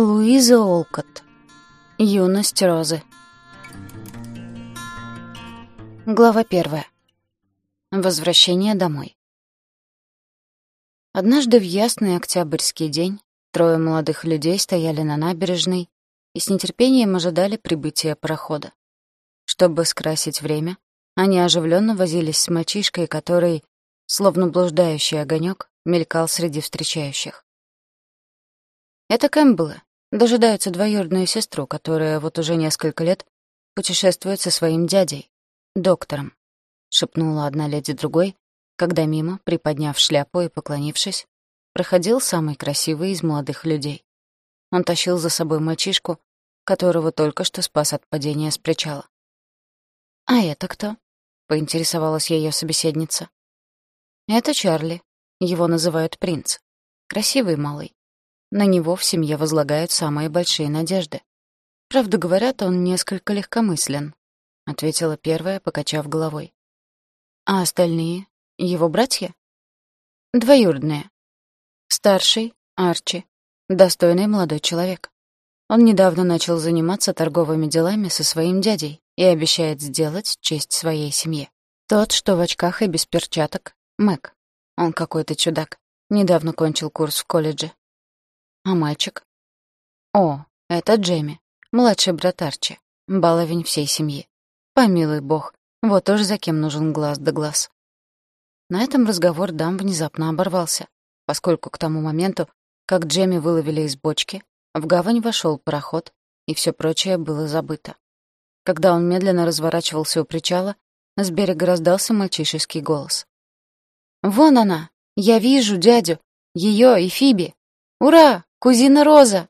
Луиза Олкот. Юность Розы. Глава первая. Возвращение домой. Однажды в ясный октябрьский день трое молодых людей стояли на набережной и с нетерпением ожидали прибытия парохода. Чтобы скрасить время, они оживленно возились с мальчишкой, который, словно блуждающий огонек, мелькал среди встречающих. Это Кэмпбеллы. Дожидаются двоюродную сестру, которая вот уже несколько лет путешествует со своим дядей, доктором, — шепнула одна леди другой, когда мимо, приподняв шляпу и поклонившись, проходил самый красивый из молодых людей. Он тащил за собой мальчишку, которого только что спас от падения с причала. «А это кто?» — поинтересовалась ее собеседница. «Это Чарли. Его называют принц. Красивый малый. На него в семье возлагают самые большие надежды. Правда, говорят, он несколько легкомыслен, — ответила первая, покачав головой. А остальные? Его братья? Двоюродные. Старший — Арчи. Достойный молодой человек. Он недавно начал заниматься торговыми делами со своим дядей и обещает сделать честь своей семье. Тот, что в очках и без перчаток, Мэг. Он какой-то чудак. Недавно кончил курс в колледже. А мальчик? О, это Джейми, младший брат Арчи, баловень всей семьи. Помилуй бог, вот уж за кем нужен глаз да глаз. На этом разговор дам внезапно оборвался, поскольку к тому моменту, как Джейми выловили из бочки, в гавань вошел пароход, и все прочее было забыто. Когда он медленно разворачивался у причала, с берега раздался мальчишеский голос. «Вон она! Я вижу дядю! Ее и Фиби! Ура! Кузина Роза!»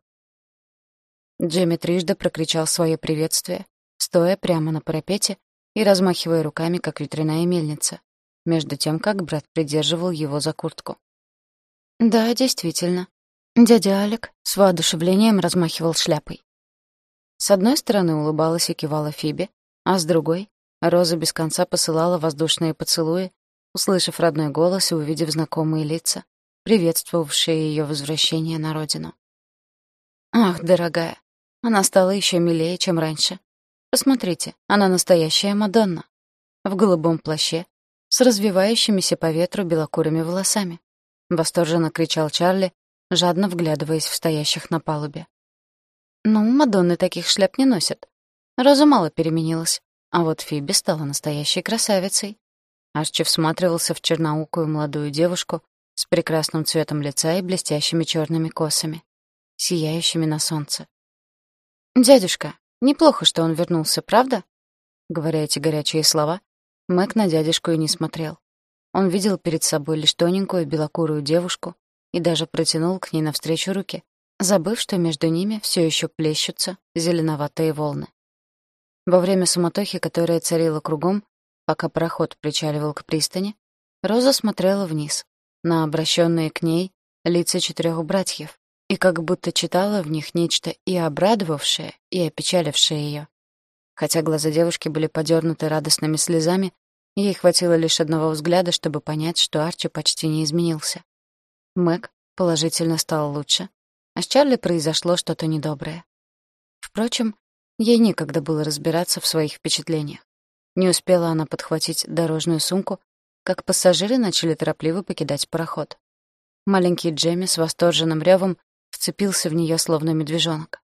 Джимми трижды прокричал свое приветствие, стоя прямо на парапете и размахивая руками, как ветряная мельница, между тем, как брат придерживал его за куртку. Да, действительно. Дядя Алек с воодушевлением размахивал шляпой. С одной стороны улыбалась и кивала Фиби, а с другой — Роза без конца посылала воздушные поцелуи, услышав родной голос и увидев знакомые лица, приветствовавшие ее возвращение на родину. Ах, дорогая, она стала еще милее, чем раньше. Посмотрите, она настоящая Мадонна. В голубом плаще, с развивающимися по ветру белокурыми волосами. Восторженно кричал Чарли, жадно вглядываясь в стоящих на палубе. Ну, Мадонны таких шляп не носят. Роза мало переменилась, а вот Фиби стала настоящей красавицей. Арчи всматривался в черноукую молодую девушку, с прекрасным цветом лица и блестящими черными косами, сияющими на солнце. «Дядюшка, неплохо, что он вернулся, правда?» Говоря эти горячие слова, Мэг на дядюшку и не смотрел. Он видел перед собой лишь тоненькую белокурую девушку и даже протянул к ней навстречу руки, забыв, что между ними все еще плещутся зеленоватые волны. Во время суматохи, которая царила кругом, пока пароход причаливал к пристани, Роза смотрела вниз, на обращенные к ней лица четырех братьев и как будто читала в них нечто и обрадовавшее, и опечалившее ее. Хотя глаза девушки были подернуты радостными слезами, ей хватило лишь одного взгляда, чтобы понять, что Арчи почти не изменился. Мэг положительно стал лучше, а с Чарли произошло что-то недоброе. Впрочем, ей некогда было разбираться в своих впечатлениях. Не успела она подхватить дорожную сумку, как пассажиры начали торопливо покидать пароход. Маленький Джемми с восторженным ревом вцепился в нее словно медвежонок.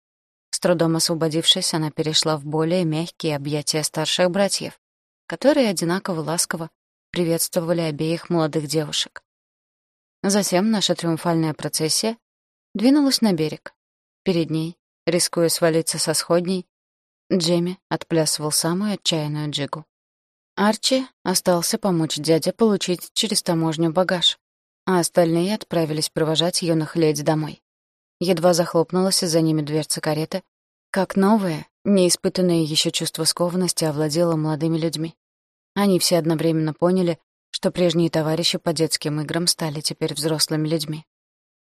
С трудом освободившись, она перешла в более мягкие объятия старших братьев, которые одинаково ласково приветствовали обеих молодых девушек. Затем наша триумфальная процессия двинулась на берег. Перед ней, рискуя свалиться со сходней, Джемми отплясывал самую отчаянную джигу. Арчи остался помочь дяде получить через таможню багаж, а остальные отправились провожать юных леди домой. Едва захлопнулась за ними дверца кареты, как новое, неиспытанное еще чувство скованности овладело молодыми людьми. Они все одновременно поняли, что прежние товарищи по детским играм стали теперь взрослыми людьми.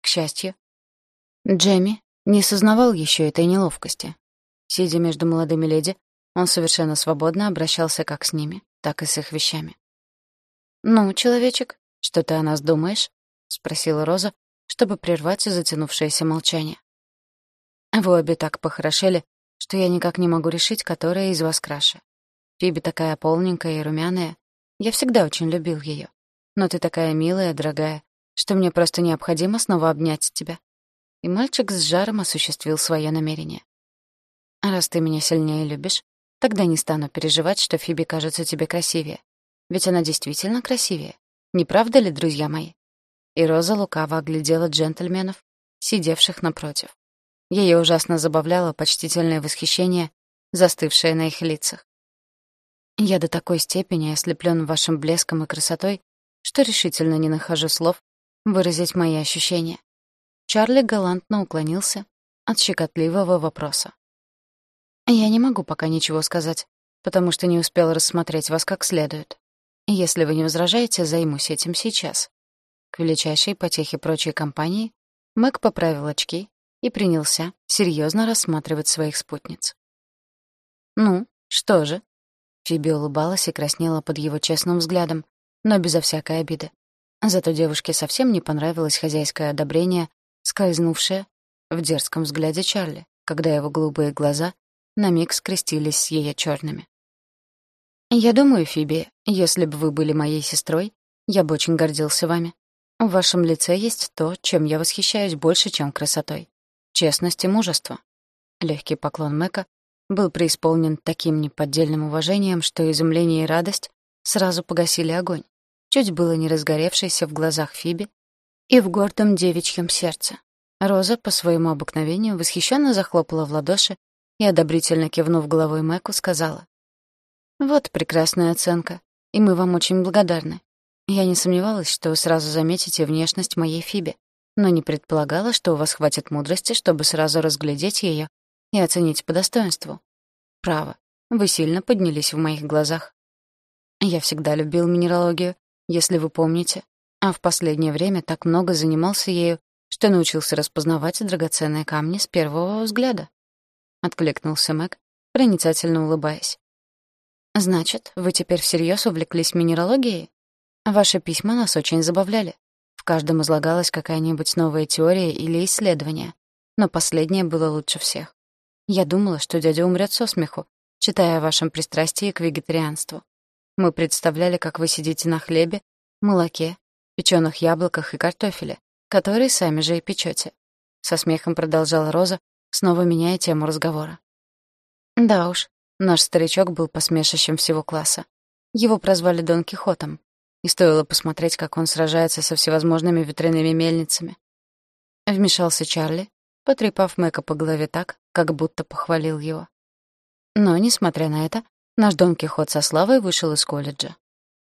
К счастью, Джемми не сознавал еще этой неловкости. Сидя между молодыми леди, он совершенно свободно обращался как с ними, так и с их вещами. «Ну, человечек, что ты о нас думаешь?» — спросила Роза, чтобы прервать затянувшееся молчание. Вы обе так похорошели, что я никак не могу решить, которая из вас краше. Фиби такая полненькая и румяная. Я всегда очень любил ее. Но ты такая милая, дорогая, что мне просто необходимо снова обнять тебя. И мальчик с жаром осуществил свое намерение. А раз ты меня сильнее любишь, тогда не стану переживать, что Фиби кажется тебе красивее. Ведь она действительно красивее. Не правда ли, друзья мои? И Роза лукаво оглядела джентльменов, сидевших напротив. Ее ужасно забавляло почтительное восхищение, застывшее на их лицах. Я до такой степени ослеплен вашим блеском и красотой, что решительно не нахожу слов выразить мои ощущения. Чарли галантно уклонился от щекотливого вопроса. «Я не могу пока ничего сказать, потому что не успел рассмотреть вас как следует. Если вы не возражаете, займусь этим сейчас». К величайшей потехе прочей компании Мэг поправил очки и принялся серьезно рассматривать своих спутниц. «Ну, что же?» Фиби улыбалась и краснела под его честным взглядом, но безо всякой обиды. Зато девушке совсем не понравилось хозяйское одобрение, скользнувшее в дерзком взгляде Чарли, когда его голубые глаза на миг скрестились с ее черными. «Я думаю, Фиби, если бы вы были моей сестрой, я бы очень гордился вами. В вашем лице есть то, чем я восхищаюсь больше, чем красотой. Честность и мужество». Легкий поклон Мэка был преисполнен таким неподдельным уважением, что изумление и радость сразу погасили огонь чуть было не разгоревшийся в глазах Фиби и в гордом девичьем сердце. Роза по своему обыкновению восхищенно захлопала в ладоши и, одобрительно кивнув головой Мэку, сказала. «Вот прекрасная оценка, и мы вам очень благодарны. Я не сомневалась, что вы сразу заметите внешность моей Фиби, но не предполагала, что у вас хватит мудрости, чтобы сразу разглядеть ее и оценить по достоинству. Право, вы сильно поднялись в моих глазах. Я всегда любил минералогию если вы помните, а в последнее время так много занимался ею, что научился распознавать драгоценные камни с первого взгляда. Откликнулся Мэг, проницательно улыбаясь. «Значит, вы теперь всерьез увлеклись минералогией? Ваши письма нас очень забавляли. В каждом излагалась какая-нибудь новая теория или исследование, но последнее было лучше всех. Я думала, что дядя умрет со смеху, читая о вашем пристрастии к вегетарианству. Мы представляли, как вы сидите на хлебе, молоке, печёных яблоках и картофеле, которые сами же и печёте. Со смехом продолжала Роза, снова меняя тему разговора. Да уж, наш старичок был посмешищем всего класса. Его прозвали Дон Кихотом, и стоило посмотреть, как он сражается со всевозможными ветряными мельницами. Вмешался Чарли, потрепав Мэка по голове так, как будто похвалил его. Но, несмотря на это, Наш Дон Кихот со славой вышел из колледжа.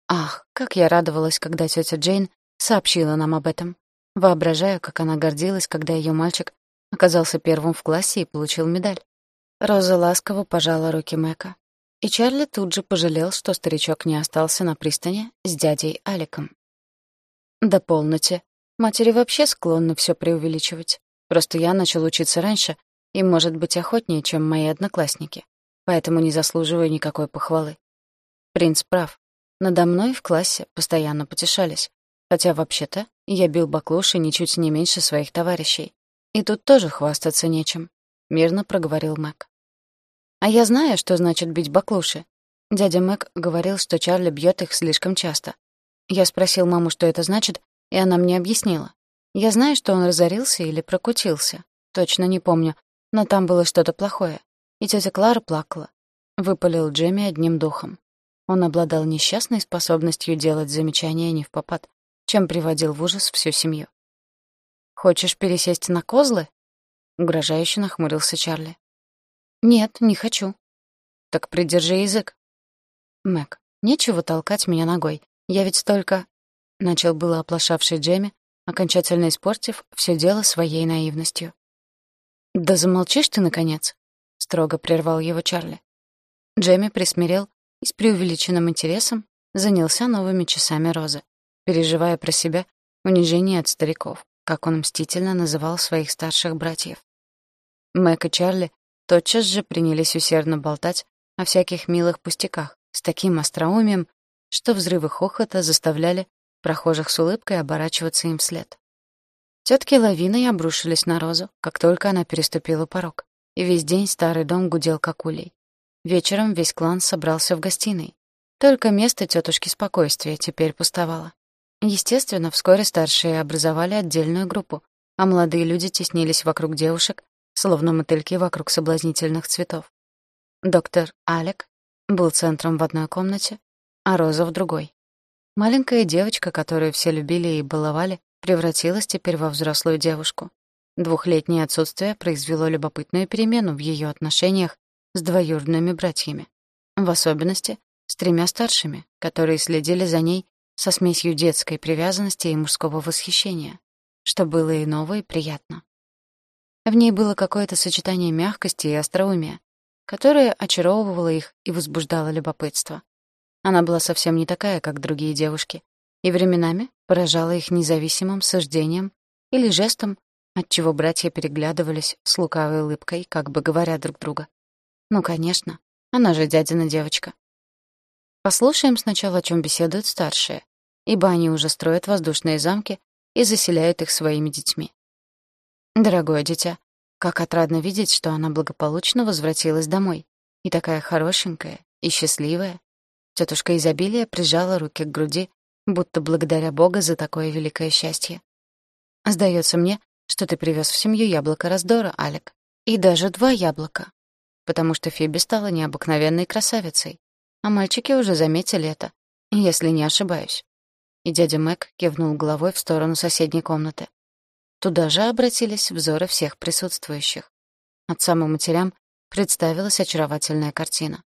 Ах, как я радовалась, когда тетя Джейн сообщила нам об этом. Воображаю, как она гордилась, когда ее мальчик оказался первым в классе и получил медаль. Роза ласково пожала руки Мэка. И Чарли тут же пожалел, что старичок не остался на пристани с дядей Аликом. Да полноте. Матери вообще склонны все преувеличивать. Просто я начал учиться раньше и, может быть, охотнее, чем мои одноклассники поэтому не заслуживаю никакой похвалы. Принц прав. Надо мной в классе постоянно потешались. Хотя, вообще-то, я бил баклуши ничуть не меньше своих товарищей. И тут тоже хвастаться нечем, — мирно проговорил Мэг. А я знаю, что значит бить баклуши. Дядя Мэг говорил, что Чарли бьет их слишком часто. Я спросил маму, что это значит, и она мне объяснила. Я знаю, что он разорился или прокутился. Точно не помню, но там было что-то плохое. И тетя Клара плакала. Выпалил Джемми одним духом. Он обладал несчастной способностью делать замечания не в попад, чем приводил в ужас всю семью. «Хочешь пересесть на козлы?» — угрожающе нахмурился Чарли. «Нет, не хочу». «Так придержи язык». «Мэг, нечего толкать меня ногой. Я ведь только...» — начал было оплошавший Джемми, окончательно испортив все дело своей наивностью. «Да замолчишь ты, наконец!» — строго прервал его Чарли. Джемми присмирел и с преувеличенным интересом занялся новыми часами розы, переживая про себя унижение от стариков, как он мстительно называл своих старших братьев. Мэг и Чарли тотчас же принялись усердно болтать о всяких милых пустяках с таким остроумием, что взрывы хохота заставляли прохожих с улыбкой оборачиваться им вслед. Тетки лавиной обрушились на Розу, как только она переступила порог, и весь день старый дом гудел как улей. Вечером весь клан собрался в гостиной. Только место тетушки спокойствия теперь пустовало. Естественно, вскоре старшие образовали отдельную группу, а молодые люди теснились вокруг девушек, словно мотыльки вокруг соблазнительных цветов. Доктор Алек был центром в одной комнате, а Роза в другой. Маленькая девочка, которую все любили и баловали, превратилась теперь во взрослую девушку. Двухлетнее отсутствие произвело любопытную перемену в ее отношениях с двоюродными братьями. В особенности с тремя старшими, которые следили за ней со смесью детской привязанности и мужского восхищения, что было и ново, и приятно. В ней было какое-то сочетание мягкости и остроумия, которое очаровывало их и возбуждало любопытство. Она была совсем не такая, как другие девушки, и временами поражала их независимым суждением или жестом, отчего братья переглядывались с лукавой улыбкой, как бы говоря друг друга. «Ну, конечно, она же дядина девочка». Послушаем сначала, о чем беседуют старшие, ибо они уже строят воздушные замки и заселяют их своими детьми. Дорогое дитя, как отрадно видеть, что она благополучно возвратилась домой, и такая хорошенькая и счастливая. Тетушка изобилия прижала руки к груди, будто благодаря Бога за такое великое счастье. Сдается мне, что ты привез в семью яблоко раздора, Алек, и даже два яблока, потому что Фиби стала необыкновенной красавицей, а мальчики уже заметили это, если не ошибаюсь. И дядя Мэг кивнул головой в сторону соседней комнаты. Туда же обратились взоры всех присутствующих. Отцам и матерям представилась очаровательная картина.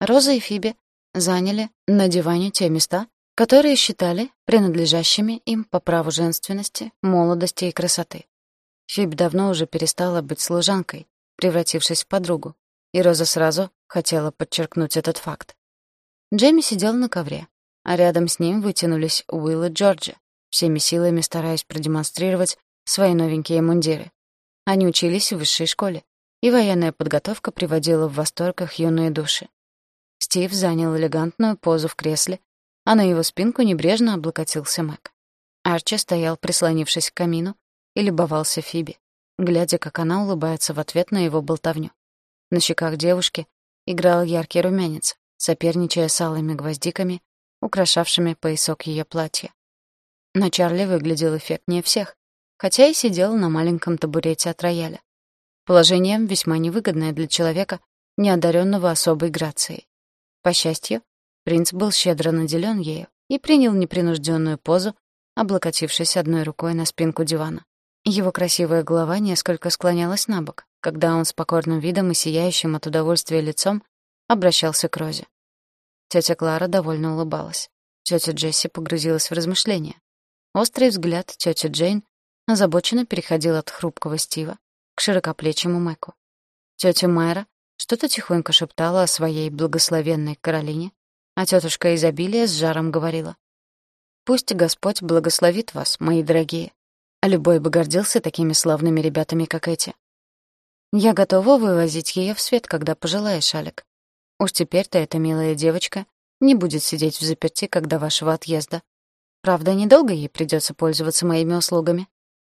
Роза и Фиби заняли на диване те места, которые считали принадлежащими им по праву женственности, молодости и красоты. Фиби давно уже перестала быть служанкой, превратившись в подругу, и Роза сразу хотела подчеркнуть этот факт. Джейми сидел на ковре, а рядом с ним вытянулись Уилл и Джорджи, всеми силами стараясь продемонстрировать свои новенькие мундиры. Они учились в высшей школе, и военная подготовка приводила в восторг их юные души. Стив занял элегантную позу в кресле, а на его спинку небрежно облокотился Мэг. Арчи стоял, прислонившись к камину, и любовался Фиби, глядя, как она улыбается в ответ на его болтовню. На щеках девушки играл яркий румянец, соперничая с алыми гвоздиками, украшавшими поясок ее платья. Но Чарли выглядел эффектнее всех, хотя и сидел на маленьком табурете от рояля. Положение весьма невыгодное для человека, не одаренного особой грацией. По счастью, принц был щедро наделен ею и принял непринужденную позу, облокотившись одной рукой на спинку дивана. Его красивая голова несколько склонялась на бок, когда он с покорным видом и сияющим от удовольствия лицом обращался к Розе. Тетя Клара довольно улыбалась. Тетя Джесси погрузилась в размышления. Острый взгляд тети Джейн озабоченно переходил от хрупкого Стива к широкоплечему Мэку. Тетя Майра что-то тихонько шептала о своей благословенной Каролине, а тетушка изобилия с жаром говорила. «Пусть Господь благословит вас, мои дорогие, а любой бы гордился такими славными ребятами, как эти. Я готова вывозить ее в свет, когда пожелаешь, Алек. Уж теперь-то эта милая девочка не будет сидеть в заперти, когда вашего отъезда. Правда, недолго ей придется пользоваться моими услугами.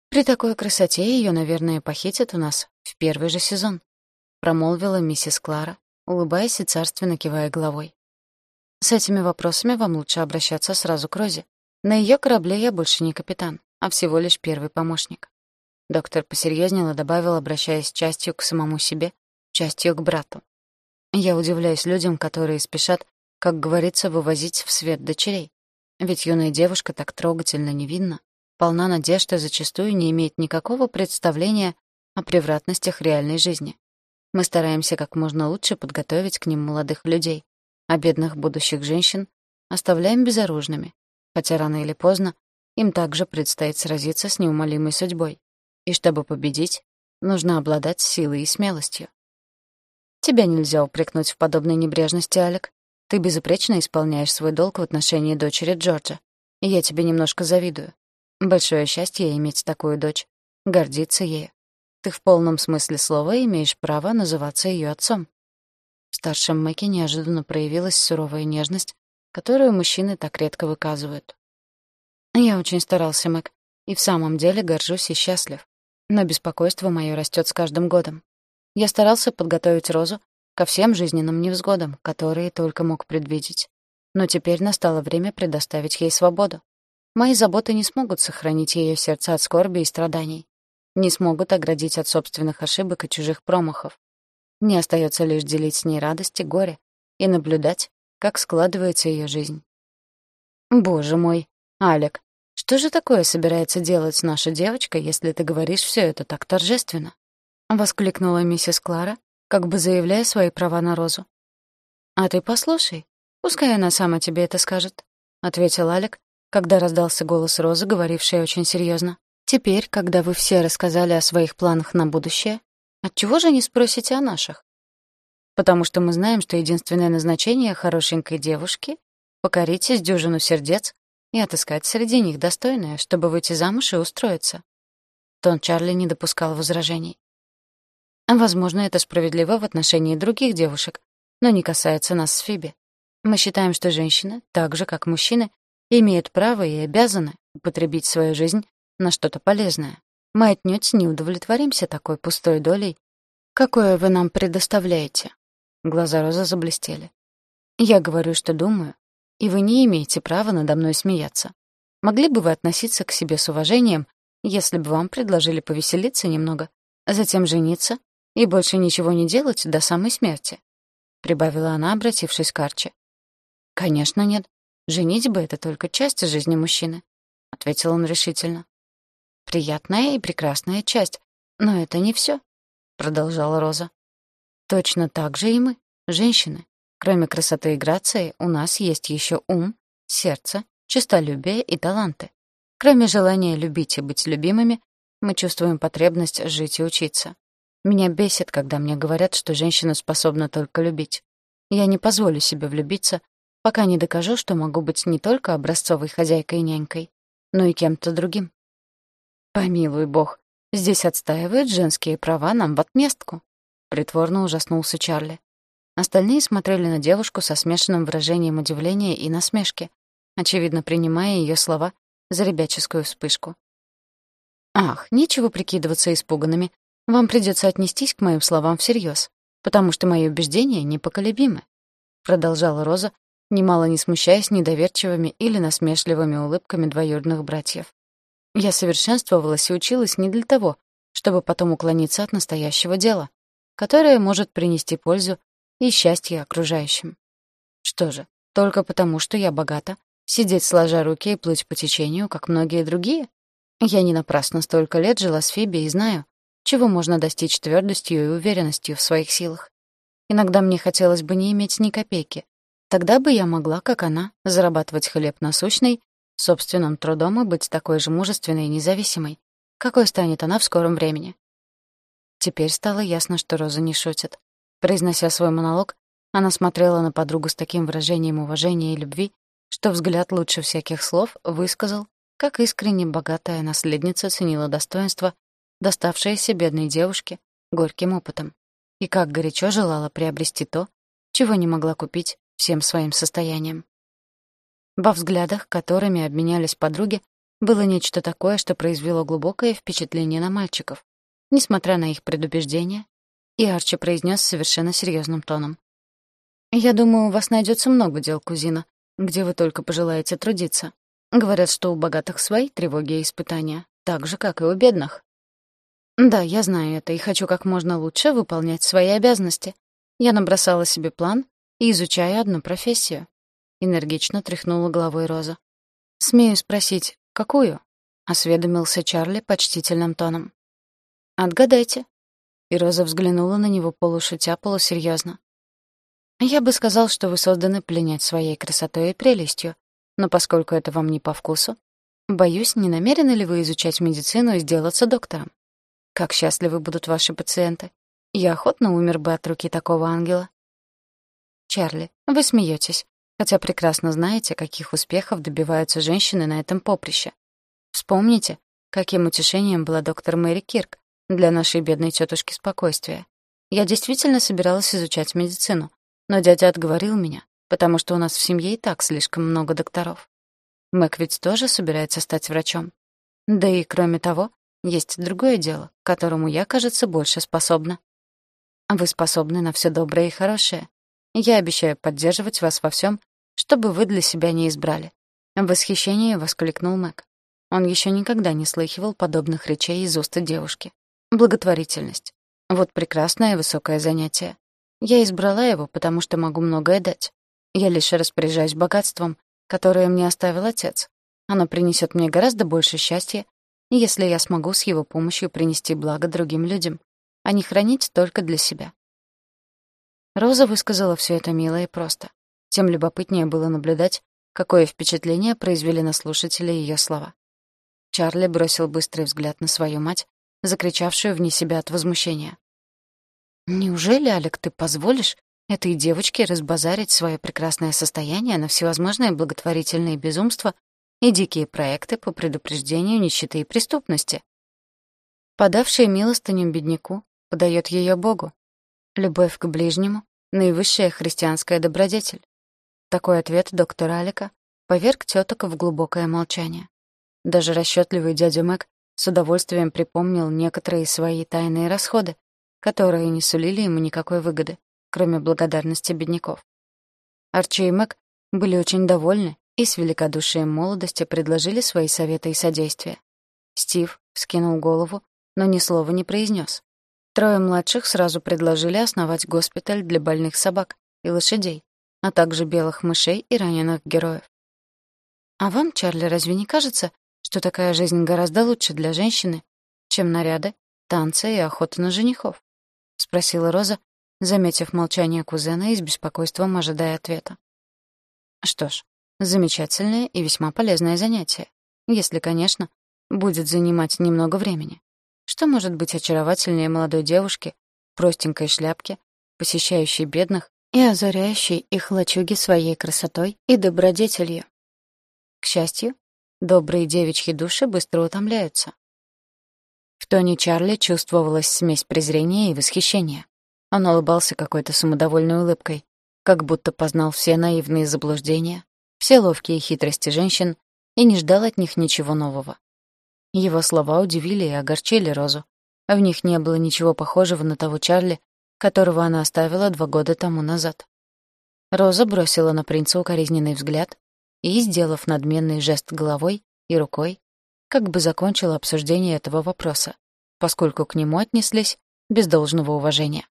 При такой красоте ее, наверное, похитят у нас в первый же сезон», — промолвила миссис Клара, улыбаясь и царственно кивая головой. «С этими вопросами вам лучше обращаться сразу к Розе. На ее корабле я больше не капитан, а всего лишь первый помощник». Доктор посерьезнела добавил, обращаясь частью к самому себе, частью к брату. «Я удивляюсь людям, которые спешат, как говорится, вывозить в свет дочерей. Ведь юная девушка так трогательно невинна, полна надежд и зачастую не имеет никакого представления о превратностях реальной жизни. Мы стараемся как можно лучше подготовить к ним молодых людей, а бедных будущих женщин оставляем безоружными, хотя рано или поздно им также предстоит сразиться с неумолимой судьбой. И чтобы победить, нужно обладать силой и смелостью. Тебя нельзя упрекнуть в подобной небрежности, Алек. Ты безупречно исполняешь свой долг в отношении дочери Джорджа. И я тебе немножко завидую. Большое счастье иметь такую дочь. Гордиться ею. Ты в полном смысле слова имеешь право называться ее отцом. В старшем Мэке неожиданно проявилась суровая нежность, которую мужчины так редко выказывают. «Я очень старался, Мэг. и в самом деле горжусь и счастлив. Но беспокойство мое растет с каждым годом. Я старался подготовить Розу ко всем жизненным невзгодам, которые только мог предвидеть. Но теперь настало время предоставить ей свободу. Мои заботы не смогут сохранить ее сердце от скорби и страданий, не смогут оградить от собственных ошибок и чужих промахов. Мне остается лишь делить с ней радость и горе и наблюдать, как складывается ее жизнь. Боже мой, Алек, что же такое собирается делать наша девочка, если ты говоришь все это так торжественно? воскликнула миссис Клара, как бы заявляя свои права на Розу. А ты послушай, пускай она сама тебе это скажет, ответил Алек, когда раздался голос Розы, говорившей очень серьезно. Теперь, когда вы все рассказали о своих планах на будущее, отчего же не спросите о наших? Потому что мы знаем, что единственное назначение хорошенькой девушки — покорить из дюжину сердец и отыскать среди них достойное, чтобы выйти замуж и устроиться. Тон Чарли не допускал возражений. Возможно, это справедливо в отношении других девушек, но не касается нас с Фиби. Мы считаем, что женщины, так же как мужчины, имеют право и обязаны употребить свою жизнь на что-то полезное. Мы отнюдь не удовлетворимся такой пустой долей, какое вы нам предоставляете. Глаза Розы заблестели. Я говорю, что думаю, и вы не имеете права надо мной смеяться. Могли бы вы относиться к себе с уважением, если бы вам предложили повеселиться немного, а затем жениться и больше ничего не делать до самой смерти?» — прибавила она, обратившись к Арчи. «Конечно нет. Женитьба — это только часть жизни мужчины», — ответил он решительно. Приятная и прекрасная часть, но это не все, продолжала Роза. Точно так же и мы, женщины. Кроме красоты и грации, у нас есть еще ум, сердце, честолюбие и таланты. Кроме желания любить и быть любимыми, мы чувствуем потребность жить и учиться. Меня бесит, когда мне говорят, что женщина способна только любить. Я не позволю себе влюбиться, пока не докажу, что могу быть не только образцовой хозяйкой и нянькой, но и кем-то другим. Помилуй бог, здесь отстаивают женские права нам в отместку. Притворно ужаснулся Чарли. Остальные смотрели на девушку со смешанным выражением удивления и насмешки, очевидно принимая ее слова за ребяческую вспышку. «Ах, нечего прикидываться испуганными. Вам придется отнестись к моим словам всерьез, потому что мои убеждения непоколебимы», — продолжала Роза, немало не смущаясь недоверчивыми или насмешливыми улыбками двоюродных братьев. Я совершенствовалась и училась не для того, чтобы потом уклониться от настоящего дела, которое может принести пользу и счастье окружающим. Что же, только потому, что я богата, сидеть сложа руки и плыть по течению, как многие другие? Я не напрасно столько лет жила с Фиби и знаю, чего можно достичь твердостью и уверенностью в своих силах. Иногда мне хотелось бы не иметь ни копейки. Тогда бы я могла, как она, зарабатывать хлеб насущный собственным трудом и быть такой же мужественной и независимой, какой станет она в скором времени. Теперь стало ясно, что Роза не шутит. Произнося свой монолог, она смотрела на подругу с таким выражением уважения и любви, что взгляд лучше всяких слов высказал, как искренне богатая наследница ценила достоинство, доставшееся бедной девушке горьким опытом, и как горячо желала приобрести то, чего не могла купить всем своим состоянием. Во взглядах, которыми обменялись подруги, было нечто такое, что произвело глубокое впечатление на мальчиков, несмотря на их предубеждения, и Арчи произнес совершенно серьезным тоном. «Я думаю, у вас найдется много дел, кузина, где вы только пожелаете трудиться. Говорят, что у богатых свои тревоги и испытания, так же, как и у бедных». «Да, я знаю это и хочу как можно лучше выполнять свои обязанности. Я набросала себе план и изучаю одну профессию. — энергично тряхнула головой Роза. «Смею спросить, какую?» — осведомился Чарли почтительным тоном. «Отгадайте». И Роза взглянула на него полушутя, полусерьезно. «Я бы сказал, что вы созданы пленять своей красотой и прелестью, но поскольку это вам не по вкусу, боюсь, не намерены ли вы изучать медицину и сделаться доктором? Как счастливы будут ваши пациенты. Я охотно умер бы от руки такого ангела». «Чарли, вы смеетесь хотя прекрасно знаете, каких успехов добиваются женщины на этом поприще. Вспомните, каким утешением была доктор Мэри Кирк для нашей бедной тетушки спокойствия. Я действительно собиралась изучать медицину, но дядя отговорил меня, потому что у нас в семье и так слишком много докторов. Мэг ведь тоже собирается стать врачом. Да и кроме того, есть другое дело, к которому я, кажется, больше способна. Вы способны на все доброе и хорошее. Я обещаю поддерживать вас во всем, чтобы вы для себя не избрали. В восхищении воскликнул Мэг. Он еще никогда не слыхивал подобных речей из уст девушки. Благотворительность. Вот прекрасное высокое занятие. Я избрала его, потому что могу многое дать. Я лишь распоряжаюсь богатством, которое мне оставил отец. Оно принесет мне гораздо больше счастья, если я смогу с его помощью принести благо другим людям, а не хранить только для себя. Роза высказала все это мило и просто. Тем любопытнее было наблюдать, какое впечатление произвели на слушателей ее слова. Чарли бросил быстрый взгляд на свою мать, закричавшую вне себя от возмущения. «Неужели, Алек, ты позволишь этой девочке разбазарить свое прекрасное состояние на всевозможные благотворительные безумства и дикие проекты по предупреждению нищеты и преступности?» Подавший милостыню бедняку подает ее Богу. Любовь к ближнему — наивысшая христианская добродетель. Такой ответ доктора Алика поверг теток в глубокое молчание. Даже расчетливый дядя Мэг с удовольствием припомнил некоторые свои тайные расходы, которые не сулили ему никакой выгоды, кроме благодарности бедняков. Арчи и Мэг были очень довольны и с великодушием молодости предложили свои советы и содействия. Стив вскинул голову, но ни слова не произнес. Трое младших сразу предложили основать госпиталь для больных собак и лошадей, а также белых мышей и раненых героев. «А вам, Чарли, разве не кажется, что такая жизнь гораздо лучше для женщины, чем наряды, танцы и охота на женихов?» — спросила Роза, заметив молчание кузена и с беспокойством ожидая ответа. «Что ж, замечательное и весьма полезное занятие, если, конечно, будет занимать немного времени. Что может быть очаровательнее молодой девушки простенькой шляпке, посещающей бедных и озаряющей их лачуги своей красотой и добродетелью? К счастью, Добрые девичьи души быстро утомляются. В тоне Чарли чувствовалась смесь презрения и восхищения. Он улыбался какой-то самодовольной улыбкой, как будто познал все наивные заблуждения, все ловкие хитрости женщин и не ждал от них ничего нового. Его слова удивили и огорчили Розу. В них не было ничего похожего на того Чарли, которого она оставила два года тому назад. Роза бросила на принца укоризненный взгляд и, сделав надменный жест головой и рукой, как бы закончила обсуждение этого вопроса, поскольку к нему отнеслись без должного уважения.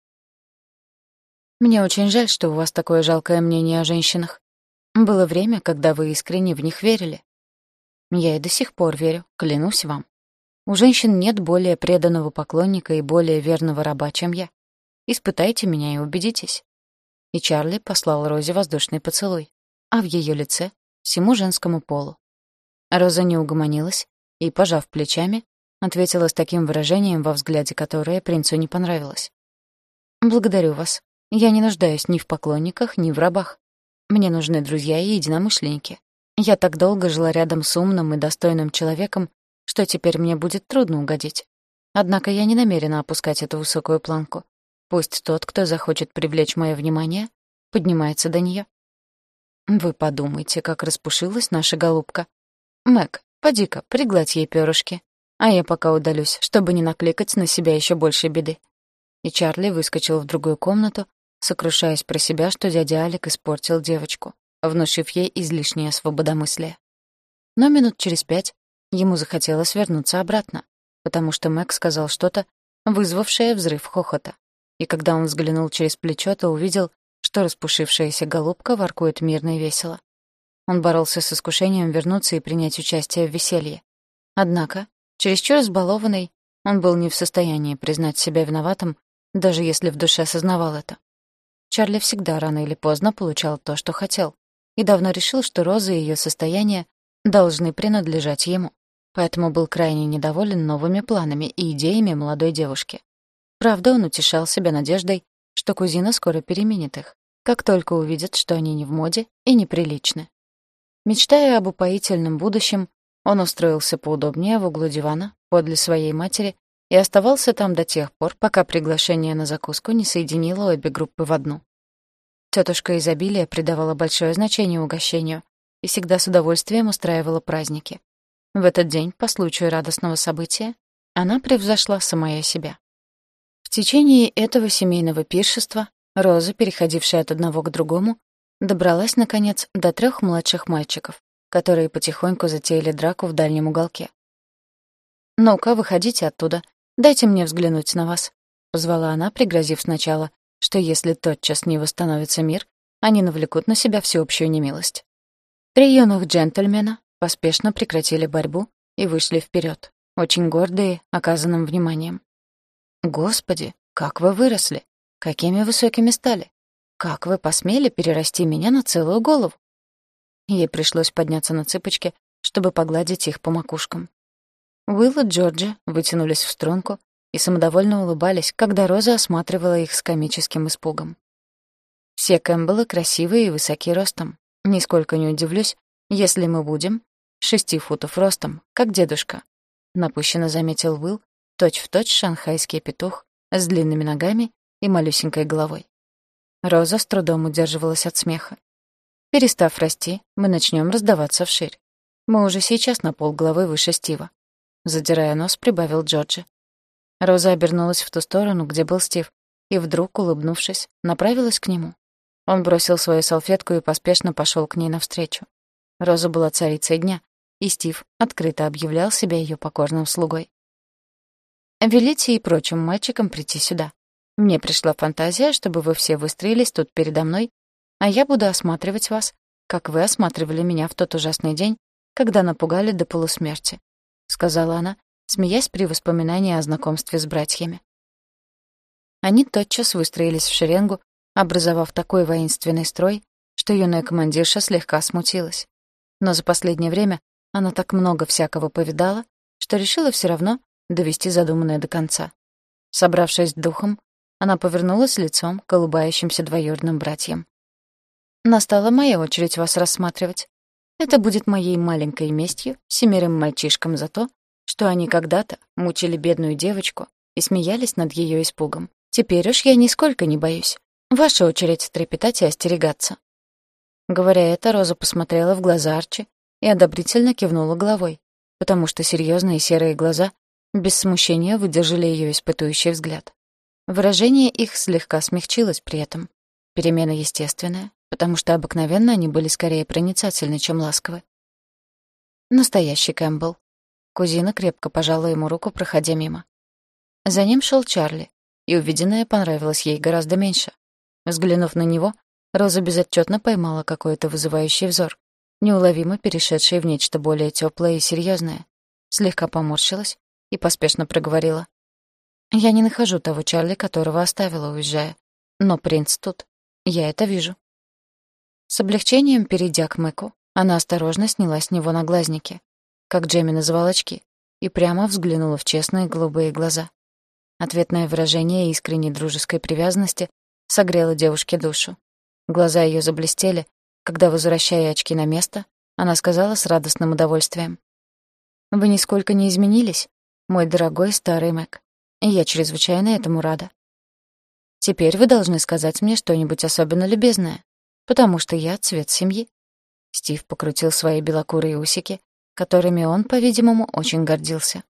«Мне очень жаль, что у вас такое жалкое мнение о женщинах. Было время, когда вы искренне в них верили. Я и до сих пор верю, клянусь вам. У женщин нет более преданного поклонника и более верного раба, чем я. Испытайте меня и убедитесь». И Чарли послал Розе воздушный поцелуй, а в ее лице всему женскому полу. Роза не угомонилась и, пожав плечами, ответила с таким выражением во взгляде, которое принцу не понравилось. «Благодарю вас. Я не нуждаюсь ни в поклонниках, ни в рабах. Мне нужны друзья и единомышленники. Я так долго жила рядом с умным и достойным человеком, что теперь мне будет трудно угодить. Однако я не намерена опускать эту высокую планку. Пусть тот, кто захочет привлечь мое внимание, поднимается до нее. Вы подумайте, как распушилась наша голубка. Мэг, поди-ка, пригладь ей перышки. А я пока удалюсь, чтобы не накликать на себя еще больше беды. И Чарли выскочил в другую комнату, сокрушаясь про себя, что дядя Алик испортил девочку, внушив ей излишнее свободомыслие. Но минут через пять ему захотелось вернуться обратно, потому что Мэг сказал что-то, вызвавшее взрыв хохота. И когда он взглянул через плечо, то увидел, что распушившаяся голубка воркует мирно и весело. Он боролся с искушением вернуться и принять участие в веселье. Однако, чересчур избалованный, он был не в состоянии признать себя виноватым, даже если в душе осознавал это. Чарли всегда рано или поздно получал то, что хотел, и давно решил, что Роза и ее состояние должны принадлежать ему, поэтому был крайне недоволен новыми планами и идеями молодой девушки. Правда, он утешал себя надеждой, что кузина скоро переменит их, как только увидит, что они не в моде и неприличны. Мечтая об упоительном будущем, он устроился поудобнее в углу дивана подле своей матери и оставался там до тех пор, пока приглашение на закуску не соединило обе группы в одну. Тетушка изобилия придавала большое значение угощению и всегда с удовольствием устраивала праздники. В этот день, по случаю радостного события, она превзошла самая себя. В течение этого семейного пиршества Роза, переходившая от одного к другому, добралась, наконец, до трех младших мальчиков, которые потихоньку затеяли драку в дальнем уголке. «Ну-ка, выходите оттуда. Дайте мне взглянуть на вас», — позвала она, пригрозив сначала, что если тотчас не восстановится мир, они навлекут на себя всеобщую немилость. Три юных джентльмена поспешно прекратили борьбу и вышли вперед, очень гордые оказанным вниманием. «Господи, как вы выросли! Какими высокими стали! Как вы посмели перерасти меня на целую голову?» Ей пришлось подняться на цыпочки, чтобы погладить их по макушкам. Уилл и Джорджи вытянулись в струнку и самодовольно улыбались, когда Роза осматривала их с комическим испугом. Все Кэмпбеллы красивые и высоки ростом. Нисколько не удивлюсь, если мы будем шести футов ростом, как дедушка. Напущенно заметил Уилл, точь-в-точь шанхайский петух с длинными ногами и малюсенькой головой. Роза с трудом удерживалась от смеха. Перестав расти, мы начнем раздаваться вширь. Мы уже сейчас на полголовы выше Стива. Задирая нос, прибавил Джорджи. Роза обернулась в ту сторону, где был Стив, и вдруг, улыбнувшись, направилась к нему. Он бросил свою салфетку и поспешно пошел к ней навстречу. Роза была царицей дня, и Стив открыто объявлял себя ее покорным слугой. «Велите и прочим мальчикам прийти сюда. Мне пришла фантазия, чтобы вы все выстроились тут передо мной, а я буду осматривать вас, как вы осматривали меня в тот ужасный день, когда напугали до полусмерти сказала она, смеясь при воспоминании о знакомстве с братьями. Они тотчас выстроились в шеренгу, образовав такой воинственный строй, что юная командирша слегка смутилась. Но за последнее время она так много всякого повидала, что решила все равно довести задуманное до конца. Собравшись духом, она повернулась лицом к улыбающимся двоюродным братьям. «Настала моя очередь вас рассматривать. Это будет моей маленькой местью семерым мальчишкам за то, что они когда-то мучили бедную девочку и смеялись над ее испугом. Теперь уж я нисколько не боюсь. Ваша очередь трепетать и остерегаться». Говоря это, Роза посмотрела в глаза Арчи и одобрительно кивнула головой, потому что серьезные серые глаза без смущения выдержали ее испытующий взгляд. Выражение их слегка смягчилось при этом. Перемена естественная, потому что обыкновенно они были скорее проницательны, чем ласковы. Настоящий Кэмпбелл. Кузина крепко пожала ему руку, проходя мимо. За ним шел Чарли, и увиденное понравилось ей гораздо меньше. Взглянув на него, Роза безотчетно поймала какой-то вызывающий взор, неуловимо перешедший в нечто более теплое и серьезное. Слегка поморщилась и поспешно проговорила. «Я не нахожу того Чарли, которого оставила, уезжая. Но принц тут. Я это вижу». С облегчением, перейдя к Мэку, она осторожно сняла с него наглазники, как Джемми называл очки, и прямо взглянула в честные голубые глаза. Ответное выражение искренней дружеской привязанности согрело девушке душу. Глаза ее заблестели, когда, возвращая очки на место, она сказала с радостным удовольствием. «Вы нисколько не изменились, мой дорогой старый Мэг, я чрезвычайно этому рада. Теперь вы должны сказать мне что-нибудь особенно любезное, потому что я цвет семьи». Стив покрутил свои белокурые усики, которыми он, по-видимому, очень гордился.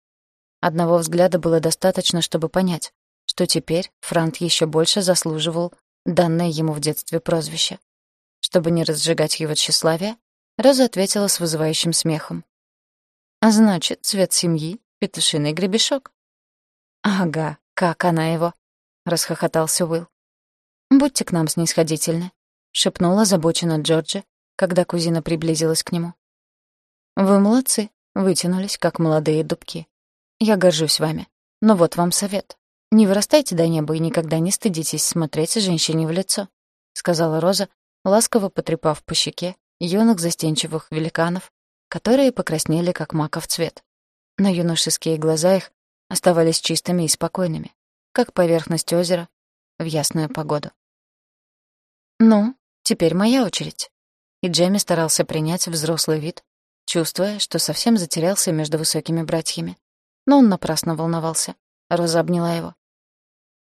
Одного взгляда было достаточно, чтобы понять, что теперь Франт еще больше заслуживал данное ему в детстве прозвище. Чтобы не разжигать его тщеславие, Роза ответила с вызывающим смехом. «А значит, цвет семьи — петушиный гребешок». «Ага, как она его!» — расхохотался Уилл. «Будьте к нам снисходительны. — шепнула озабоченно Джорджи, когда кузина приблизилась к нему. «Вы молодцы», — вытянулись, как молодые дубки. «Я горжусь вами. Но вот вам совет. Не вырастайте до неба и никогда не стыдитесь смотреть женщине в лицо», — сказала Роза, ласково потрепав по щеке юных застенчивых великанов, которые покраснели, как маков цвет. Но юношеские глаза их оставались чистыми и спокойными, как поверхность озера в ясную погоду. «Ну, Теперь моя очередь. И Джемми старался принять взрослый вид, чувствуя, что совсем затерялся между высокими братьями. Но он напрасно волновался. Роза обняла его.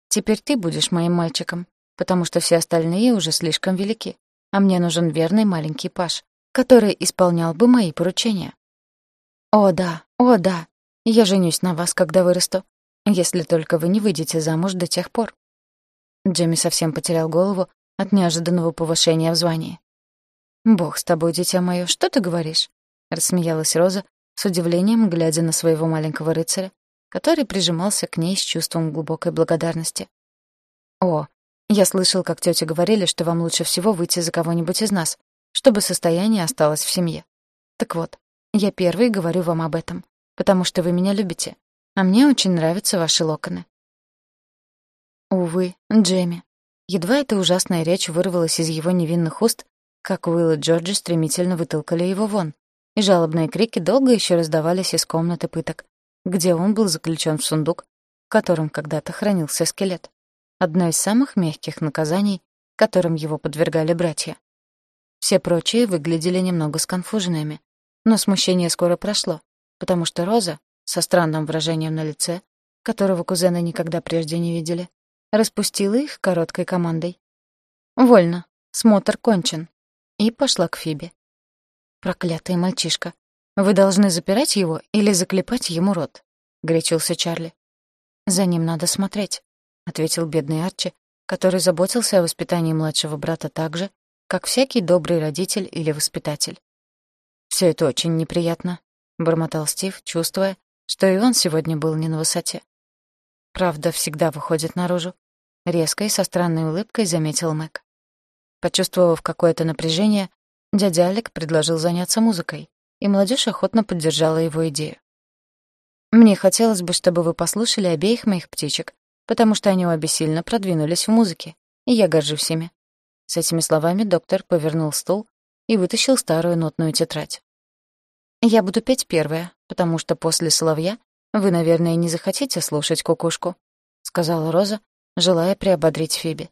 «Теперь ты будешь моим мальчиком, потому что все остальные уже слишком велики, а мне нужен верный маленький паш, который исполнял бы мои поручения». «О, да, о, да. Я женюсь на вас, когда вырасту. Если только вы не выйдете замуж до тех пор». Джемми совсем потерял голову от неожиданного повышения в звании. «Бог с тобой, дитя мое, что ты говоришь?» — рассмеялась Роза, с удивлением глядя на своего маленького рыцаря, который прижимался к ней с чувством глубокой благодарности. «О, я слышал, как тётя говорили, что вам лучше всего выйти за кого-нибудь из нас, чтобы состояние осталось в семье. Так вот, я первый говорю вам об этом, потому что вы меня любите, а мне очень нравятся ваши локоны». Увы, Джемми. Едва эта ужасная речь вырвалась из его невинных уст, как Уилл и Джорджи стремительно вытолкали его вон, и жалобные крики долго еще раздавались из комнаты пыток, где он был заключен в сундук, в котором когда-то хранился скелет. Одно из самых мягких наказаний, которым его подвергали братья. Все прочие выглядели немного сконфуженными, но смущение скоро прошло, потому что Роза, со странным выражением на лице, которого кузены никогда прежде не видели, распустила их короткой командой. «Вольно, смотр кончен», и пошла к Фибе. «Проклятый мальчишка, «Вы должны запирать его или заклепать ему рот», — горячился Чарли. «За ним надо смотреть», — ответил бедный Арчи, который заботился о воспитании младшего брата так же, как всякий добрый родитель или воспитатель. «Всё это очень неприятно», — бормотал Стив, чувствуя, что и он сегодня был не на высоте. «Правда всегда выходит наружу», — резко и со странной улыбкой заметил Мэг. Почувствовав какое-то напряжение, дядя Алик предложил заняться музыкой, и молодежь охотно поддержала его идею. «Мне хотелось бы, чтобы вы послушали обеих моих птичек, потому что они обе сильно продвинулись в музыке, и я горжусь ими». С этими словами доктор повернул стул и вытащил старую нотную тетрадь. «Я буду петь первая, потому что после соловья вы, наверное, не захотите слушать кукушку», — сказала Роза, желая приободрить Фиби.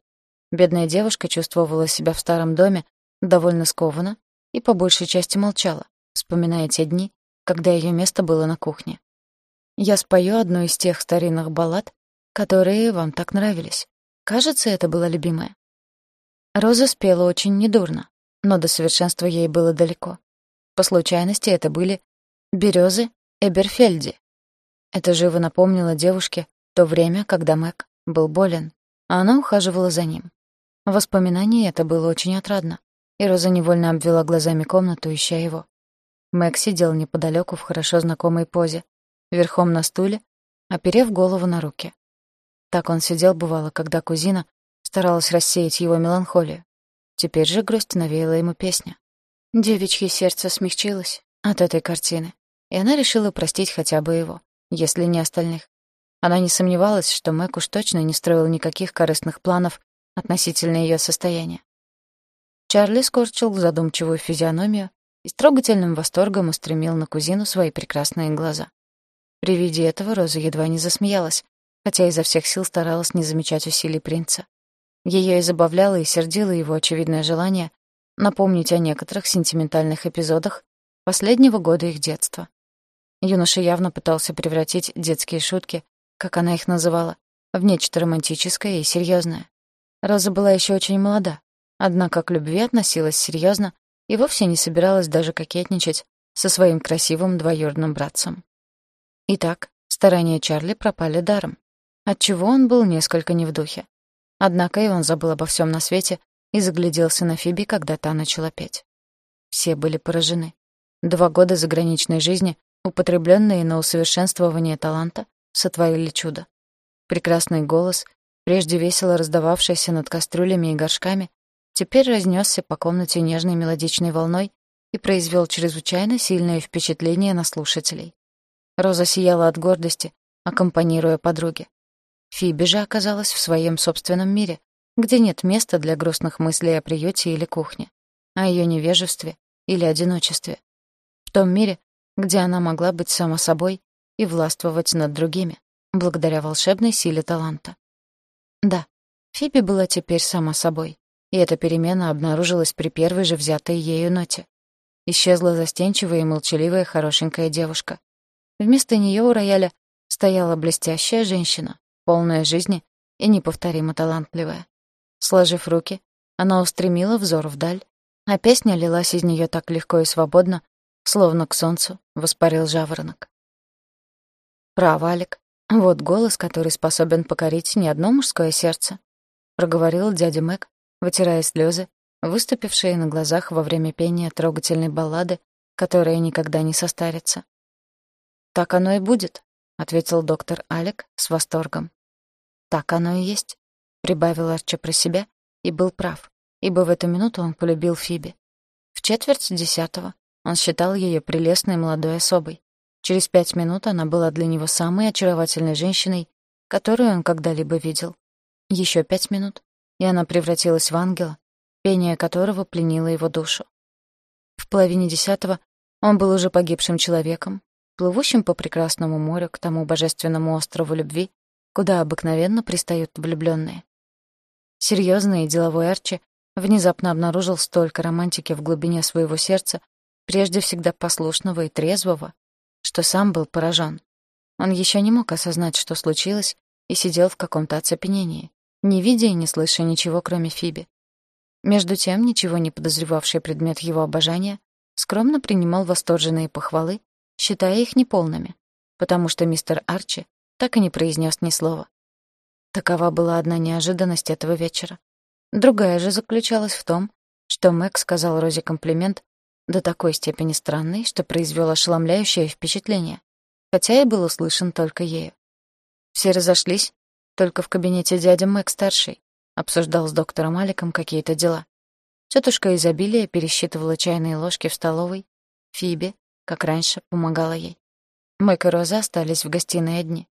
Бедная девушка чувствовала себя в старом доме довольно скованно и по большей части молчала, вспоминая те дни, когда ее место было на кухне. Я спою одну из тех старинных баллад, которые вам так нравились. Кажется, это была любимая. Роза спела очень недурно, но до совершенства ей было далеко. По случайности это были «Берёзы Эберфельди». Это живо напомнило девушке то время, когда Мэг был болен, а она ухаживала за ним. Воспоминание это было очень отрадно, и Роза невольно обвела глазами комнату, ища его. Мэг сидел неподалеку в хорошо знакомой позе, верхом на стуле, оперев голову на руки. Так он сидел, бывало, когда кузина старалась рассеять его меланхолию. Теперь же грусть навеяла ему песня. Девичье сердце смягчилось от этой картины, и она решила простить хотя бы его, если не остальных. Она не сомневалась, что Мэг уж точно не строил никаких корыстных планов относительно ее состояния. Чарли скорчил задумчивую физиономию и с трогательным восторгом устремил на кузину свои прекрасные глаза. При виде этого Роза едва не засмеялась, хотя изо всех сил старалась не замечать усилий принца. Ее и забавляло, и сердило его очевидное желание напомнить о некоторых сентиментальных эпизодах последнего года их детства. Юноша явно пытался превратить детские шутки, как она их называла, в нечто романтическое и серьезное. Роза была еще очень молода, однако к любви относилась серьезно и вовсе не собиралась даже кокетничать со своим красивым двоюродным братцем. Итак, старания Чарли пропали даром, отчего он был несколько не в духе. Однако и он забыл обо всем на свете и загляделся на Фиби, когда та начала петь. Все были поражены. Два года заграничной жизни, употребленные на усовершенствование таланта, сотворили чудо. Прекрасный голос, прежде весело раздававшийся над кастрюлями и горшками, теперь разнесся по комнате нежной мелодичной волной и произвел чрезвычайно сильное впечатление на слушателей. Роза сияла от гордости, аккомпанируя подруге. Фиби же оказалась в своем собственном мире, где нет места для грустных мыслей о приюте или кухне, о ее невежестве или одиночестве. В том мире, где она могла быть сама собой и властвовать над другими, благодаря волшебной силе таланта. Да, Фиби была теперь сама собой, и эта перемена обнаружилась при первой же взятой ею ноте. Исчезла застенчивая и молчаливая хорошенькая девушка. Вместо нее у рояля стояла блестящая женщина, полная жизни и неповторимо талантливая. Сложив руки, она устремила взор вдаль, а песня лилась из нее так легко и свободно, словно к солнцу воспарил жаворонок. «Право, Алик, вот голос, который способен покорить не одно мужское сердце», — проговорил дядя Мэг, вытирая слезы, выступившие на глазах во время пения трогательной баллады, которая никогда не состарится. «Так оно и будет», — ответил доктор Алик с восторгом. «Так оно и есть», — прибавил Арчи про себя и был прав, ибо в эту минуту он полюбил Фиби. В четверть десятого он считал ее прелестной молодой особой. Через пять минут она была для него самой очаровательной женщиной, которую он когда-либо видел. Еще пять минут, и она превратилась в ангела, пение которого пленило его душу. В половине десятого он был уже погибшим человеком, плывущим по прекрасному морю к тому божественному острову любви, куда обыкновенно пристают влюбленные. Серьезный и деловой Арчи внезапно обнаружил столько романтики в глубине своего сердца, прежде всегда послушного и трезвого, что сам был поражен. Он еще не мог осознать, что случилось, и сидел в каком-то оцепенении, не видя и не слыша ничего, кроме Фиби. Между тем, ничего не подозревавший предмет его обожания скромно принимал восторженные похвалы, считая их неполными, потому что мистер Арчи так и не произнес ни слова. Такова была одна неожиданность этого вечера. Другая же заключалась в том, что Мэг сказал Розе комплимент до такой степени странный, что произвел ошеломляющее впечатление, хотя и был услышан только ею. Все разошлись, только в кабинете дядя Мэг-старший обсуждал с доктором Аликом какие-то дела. Тетушка изобилия пересчитывала чайные ложки в столовой. Фиби, как раньше, помогала ей. Мэг и Роза остались в гостиной одни.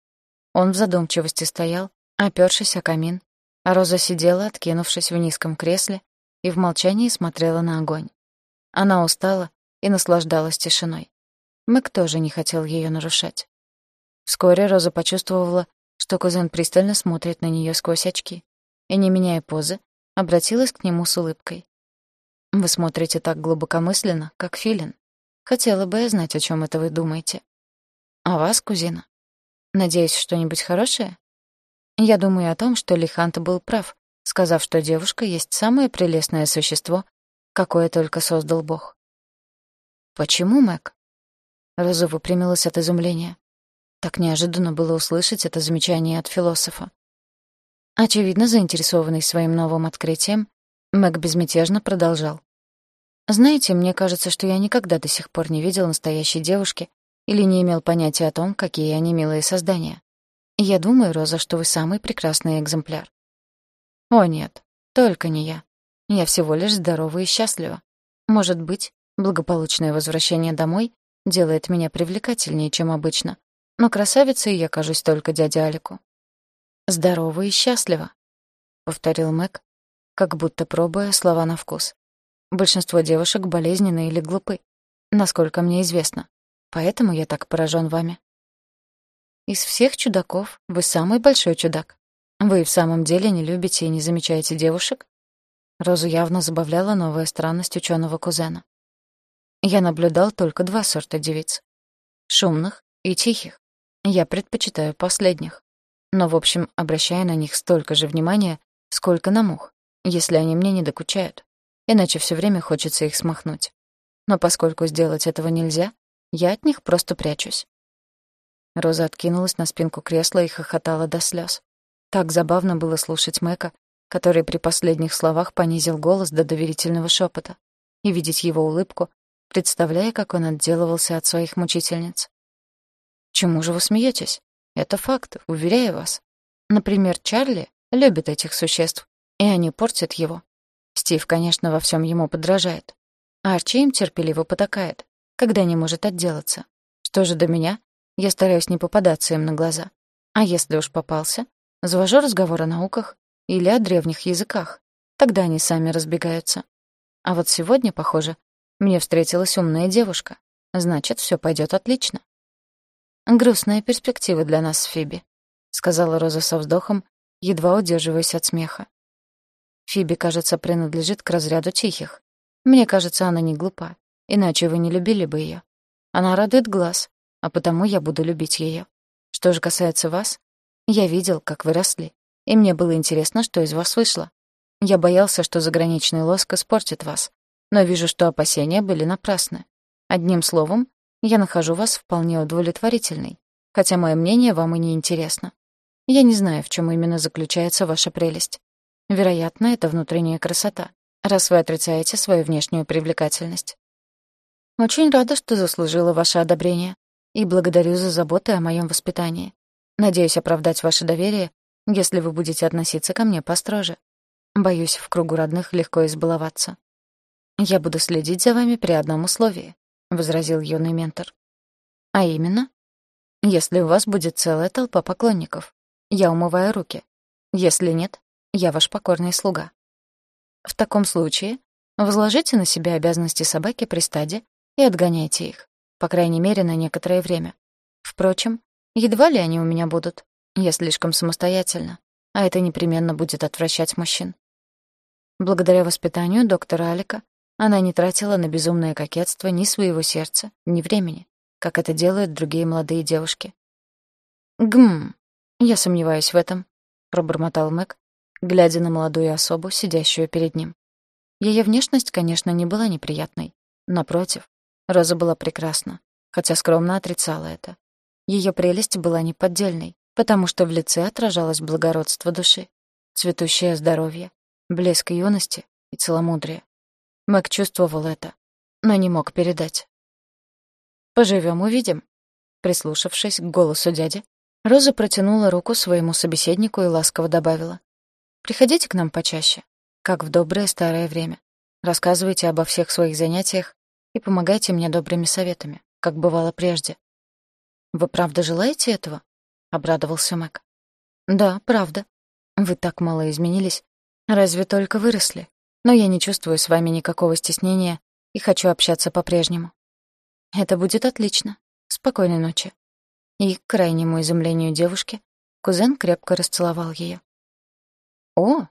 Он в задумчивости стоял, опёршись о камин, Роза сидела, откинувшись в низком кресле, и в молчании смотрела на огонь. Она устала и наслаждалась тишиной. Мэг тоже не хотел её нарушать. Вскоре Роза почувствовала, что кузен пристально смотрит на неё сквозь очки, и, не меняя позы, обратилась к нему с улыбкой. «Вы смотрите так глубокомысленно, как филин. Хотела бы я знать, о чём это вы думаете. А вас, кузина? Надеюсь, что-нибудь хорошее?» Я думаю о том, что Лихант был прав, сказав, что девушка есть самое прелестное существо, какое только создал Бог. «Почему, Мэг?» Роза выпрямилась от изумления. Так неожиданно было услышать это замечание от философа. Очевидно, заинтересованный своим новым открытием, Мэг безмятежно продолжал. «Знаете, мне кажется, что я никогда до сих пор не видел настоящей девушки или не имел понятия о том, какие они милые создания. Я думаю, Роза, что вы самый прекрасный экземпляр. О нет, только не я. Я всего лишь здорова и счастлива. Может быть, благополучное возвращение домой делает меня привлекательнее, чем обычно. Но красавицей я кажусь только дяде Алику. «Здорова и счастлива», — повторил Мэг, как будто пробуя слова на вкус. «Большинство девушек болезненны или глупы, насколько мне известно. Поэтому я так поражен вами». Из всех чудаков вы самый большой чудак. Вы в самом деле не любите и не замечаете девушек? Розу явно забавляла новая странность ученого кузена. Я наблюдал только два сорта девиц. Шумных и тихих. Я предпочитаю последних. Но, в общем, обращаю на них столько же внимания, сколько на мух, если они мне не докучают. Иначе все время хочется их смахнуть. Но поскольку сделать этого нельзя, я от них просто прячусь. Роза откинулась на спинку кресла и хохотала до слез. Так забавно было слушать Мэка, который при последних словах понизил голос до доверительного шепота, и видеть его улыбку, представляя, как он отделывался от своих мучительниц. «Чему же вы смеетесь? Это факт, уверяю вас. Например, Чарли любит этих существ, и они портят его. Стив, конечно, во всем ему подражает. Арчи им терпеливо потакает, когда не может отделаться. Что же до меня, я стараюсь не попадаться им на глаза. А если уж попался, завожу разговор о науках или о древних языках. Тогда они сами разбегаются. А вот сегодня, похоже, мне встретилась умная девушка. Значит, все пойдет отлично. «Грустная перспектива для нас Фиби», — сказала Роза со вздохом, едва удерживаясь от смеха. Фиби, кажется, принадлежит к разряду тихих. Мне кажется, она не глупа, иначе вы не любили бы ее. Она радует глаз, а потому я буду любить ее. Что же касается вас, я видел, как вы росли, и мне было интересно, что из вас вышло. Я боялся, что заграничный лоск испортит вас, но вижу, что опасения были напрасны. Одним словом, я нахожу вас вполне удовлетворительной, хотя мое мнение вам и не интересно. Я не знаю, в чем именно заключается ваша прелесть. Вероятно, это внутренняя красота, раз вы отрицаете свою внешнюю привлекательность. Очень рада, что заслужила ваше одобрение, и благодарю за заботы о моем воспитании. Надеюсь оправдать ваше доверие, если вы будете относиться ко мне построже. Боюсь, в кругу родных легко избаловаться. Я буду следить за вами при одном условии, возразил юный ментор. А именно, если у вас будет целая толпа поклонников, я умываю руки. Если нет, я ваш покорный слуга. В таком случае возложите на себя обязанности собаки при стаде и отгоняйте их, по крайней мере, на некоторое время. Впрочем, едва ли они у меня будут. Я слишком самостоятельна, а это непременно будет отвращать мужчин. Благодаря воспитанию доктора Алика она не тратила на безумное кокетство ни своего сердца, ни времени, как это делают другие молодые девушки. «Гм, я сомневаюсь в этом», — пробормотал Мэг, глядя на молодую особу, сидящую перед ним. Ее внешность, конечно, не была неприятной. Напротив, Роза была прекрасна, хотя скромно отрицала это. Ее прелесть была неподдельной, потому что в лице отражалось благородство души, цветущее здоровье, блеск юности и целомудрие. Мэг чувствовал это, но не мог передать. «Поживем, увидим». Прислушавшись к голосу дяди, Роза протянула руку своему собеседнику и ласково добавила. «Приходите к нам почаще, как в доброе старое время. Рассказывайте обо всех своих занятиях и помогайте мне добрыми советами, как бывало прежде». «Вы правда желаете этого?» — обрадовался Мэг. «Да, правда. Вы так мало изменились. Разве только выросли. Но я не чувствую с вами никакого стеснения и хочу общаться по-прежнему. Это будет отлично. Спокойной ночи». И, к крайнему изумлению девушки, кузен крепко расцеловал ее. «О,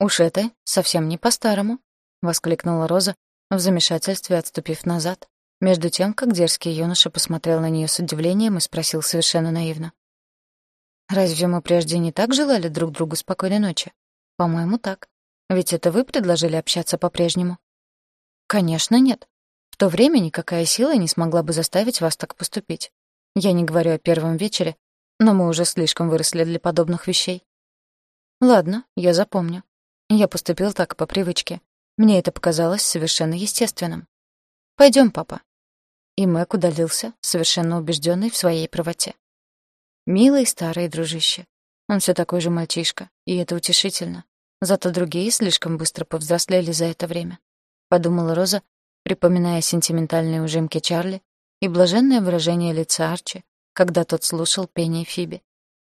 уж это совсем не по-старому», — воскликнула Роза, в замешательстве отступив назад, между тем, как дерзкий юноша посмотрел на нее с удивлением и спросил совершенно наивно. «Разве мы прежде не так желали друг другу спокойной ночи? По-моему, так. Ведь это вы предложили общаться по-прежнему». «Конечно, нет. В то время никакая сила не смогла бы заставить вас так поступить. Я не говорю о первом вечере, но мы уже слишком выросли для подобных вещей». «Ладно, я запомню. Я поступил так по привычке. Мне это показалось совершенно естественным. Пойдем, папа». И Мэг удалился, совершенно убежденный в своей правоте. Милый старый дружище. Он все такой же мальчишка, и это утешительно. Зато другие слишком быстро повзрослели за это время. Подумала Роза, припоминая сентиментальные ужимки Чарли и блаженное выражение лица Арчи, когда тот слушал пение Фиби.